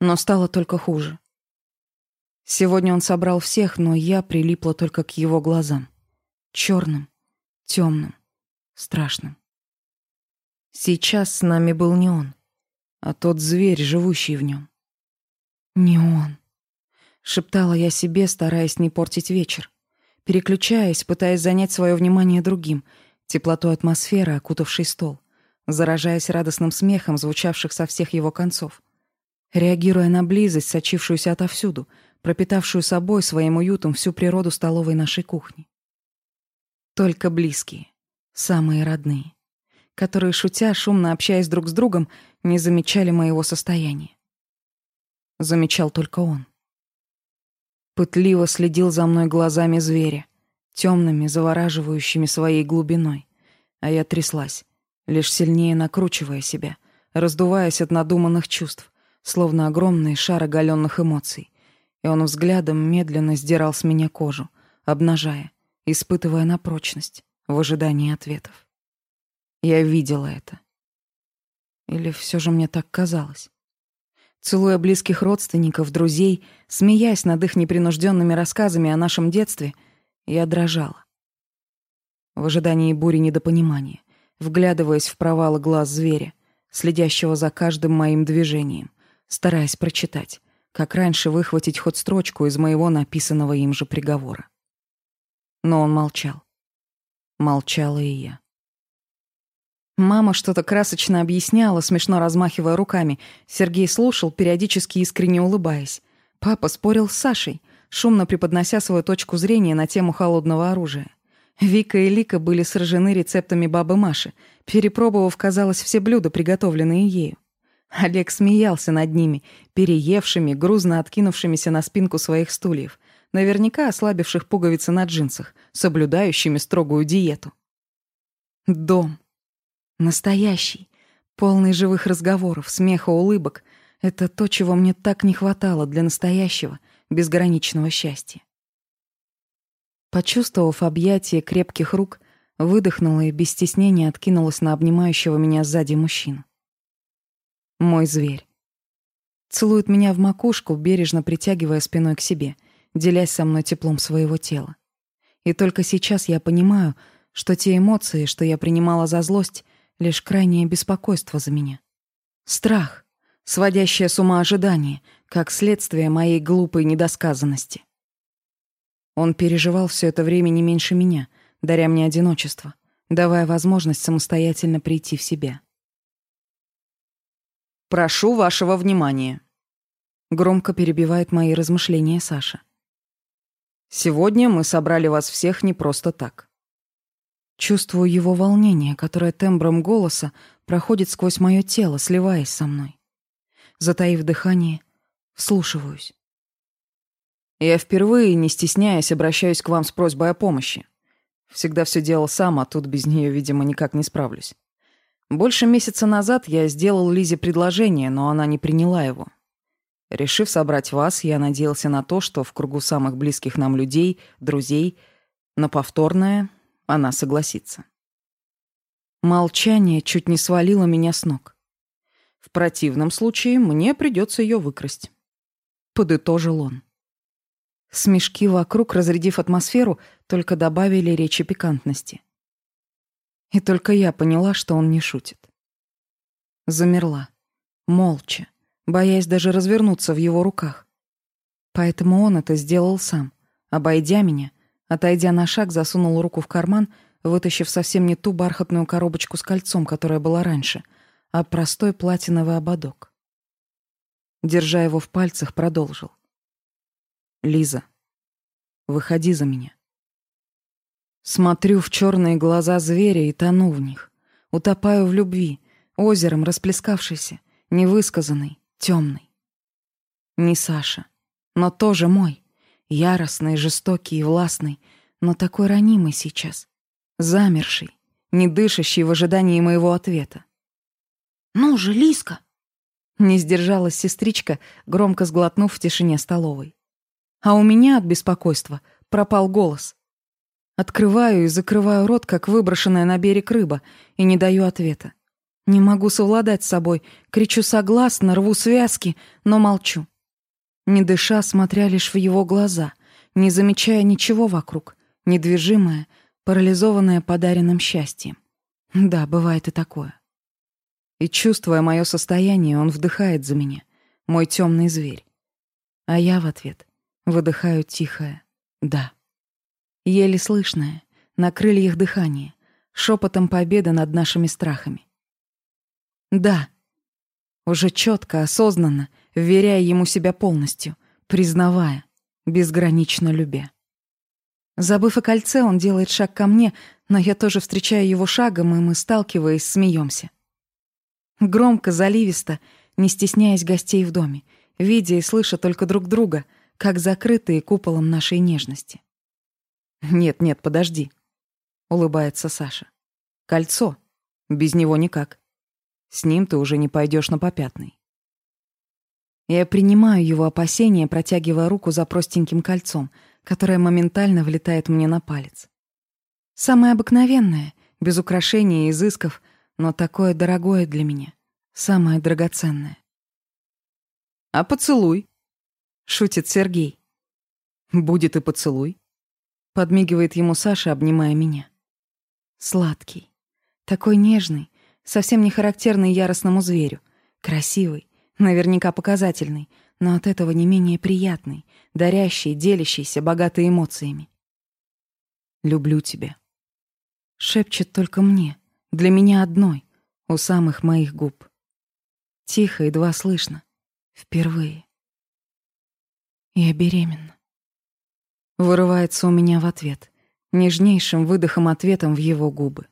Но стало только хуже. Сегодня он собрал всех, но я прилипла только к его глазам. Черным, темным, страшным. Сейчас с нами был не он, а тот зверь, живущий в нем. «Не он», — шептала я себе, стараясь не портить вечер, переключаясь, пытаясь занять свое внимание другим, теплотой атмосферы, окутавшей стол, заражаясь радостным смехом, звучавших со всех его концов реагируя на близость, сочившуюся отовсюду, пропитавшую собой своим уютом всю природу столовой нашей кухни. Только близкие, самые родные, которые, шутя, шумно общаясь друг с другом, не замечали моего состояния. Замечал только он. Пытливо следил за мной глазами зверя, темными, завораживающими своей глубиной, а я тряслась, лишь сильнее накручивая себя, раздуваясь от надуманных чувств, словно огромный шар оголенных эмоций. И он взглядом медленно сдирал с меня кожу, обнажая, испытывая на прочность, в ожидании ответов. Я видела это. Или все же мне так казалось? Целуя близких родственников, друзей, смеясь над их непринужденными рассказами о нашем детстве, я дрожала. В ожидании бури недопонимания, вглядываясь в провалы глаз зверя, следящего за каждым моим движением стараясь прочитать, как раньше выхватить хоть строчку из моего написанного им же приговора. Но он молчал. Молчала и я. Мама что-то красочно объясняла, смешно размахивая руками. Сергей слушал, периодически искренне улыбаясь. Папа спорил с Сашей, шумно преподнося свою точку зрения на тему холодного оружия. Вика и Лика были сражены рецептами бабы Маши, перепробовав, казалось, все блюда, приготовленные ею. Олег смеялся над ними, переевшими, грузно откинувшимися на спинку своих стульев, наверняка ослабивших пуговицы на джинсах, соблюдающими строгую диету. Дом. Настоящий, полный живых разговоров, смеха, улыбок. Это то, чего мне так не хватало для настоящего, безграничного счастья. Почувствовав объятие крепких рук, выдохнула и без стеснения откинулась на обнимающего меня сзади мужчину. Мой зверь. Целует меня в макушку, бережно притягивая спиной к себе, делясь со мной теплом своего тела. И только сейчас я понимаю, что те эмоции, что я принимала за злость, лишь крайнее беспокойство за меня. Страх, сводящее с ума ожидание, как следствие моей глупой недосказанности. Он переживал все это время не меньше меня, даря мне одиночество, давая возможность самостоятельно прийти в себя. Прошу вашего внимания. Громко перебивает мои размышления Саша. Сегодня мы собрали вас всех не просто так. Чувствую его волнение, которое тембром голоса проходит сквозь мое тело, сливаясь со мной. Затаив дыхание, вслушиваюсь. Я впервые, не стесняясь, обращаюсь к вам с просьбой о помощи. Всегда все делал сам, а тут без нее, видимо, никак не справлюсь. Больше месяца назад я сделал Лизе предложение, но она не приняла его. Решив собрать вас, я надеялся на то, что в кругу самых близких нам людей, друзей, на повторное она согласится. Молчание чуть не свалило меня с ног. В противном случае мне придется ее выкрасть. Подытожил он. Смешки вокруг, разрядив атмосферу, только добавили речи пикантности. И только я поняла, что он не шутит. Замерла, молча, боясь даже развернуться в его руках. Поэтому он это сделал сам, обойдя меня, отойдя на шаг, засунул руку в карман, вытащив совсем не ту бархатную коробочку с кольцом, которая была раньше, а простой платиновый ободок. Держа его в пальцах, продолжил. «Лиза, выходи за меня». Смотрю в черные глаза зверя и тону в них. Утопаю в любви, озером расплескавшейся, невысказанной, темной. Не Саша, но тоже мой. Яростный, жестокий и властный, но такой ранимый сейчас. Замерший, не дышащий в ожидании моего ответа. «Ну же, Лиска!» Не сдержалась сестричка, громко сглотнув в тишине столовой. А у меня от беспокойства пропал голос. Открываю и закрываю рот, как выброшенная на берег рыба, и не даю ответа. Не могу совладать с собой, кричу согласно, рву связки, но молчу. Не дыша, смотря лишь в его глаза, не замечая ничего вокруг, недвижимая, парализованная подаренным счастьем. Да, бывает и такое. И чувствуя мое состояние, он вдыхает за меня, мой темный зверь. А я в ответ выдыхаю тихое «да» еле слышное, на крыльях дыхание, шепотом победа над нашими страхами. Да, уже четко, осознанно, вверяя ему себя полностью, признавая, безгранично любя. Забыв о кольце, он делает шаг ко мне, но я тоже встречаю его шагом, и мы, сталкиваясь, смеемся. Громко, заливисто, не стесняясь гостей в доме, видя и слыша только друг друга, как закрытые куполом нашей нежности. «Нет-нет, подожди», — улыбается Саша. «Кольцо. Без него никак. С ним ты уже не пойдешь на попятный». Я принимаю его опасения, протягивая руку за простеньким кольцом, которое моментально влетает мне на палец. Самое обыкновенное, без украшений и изысков, но такое дорогое для меня, самое драгоценное. «А поцелуй?» — шутит Сергей. «Будет и поцелуй. Подмигивает ему Саша, обнимая меня. Сладкий. Такой нежный, совсем не характерный яростному зверю. Красивый, наверняка показательный, но от этого не менее приятный, дарящий, делящийся, богатый эмоциями. «Люблю тебя». Шепчет только мне, для меня одной, у самых моих губ. Тихо, едва слышно. Впервые. Я беременна. Вырывается у меня в ответ, нежнейшим выдохом ответом в его губы.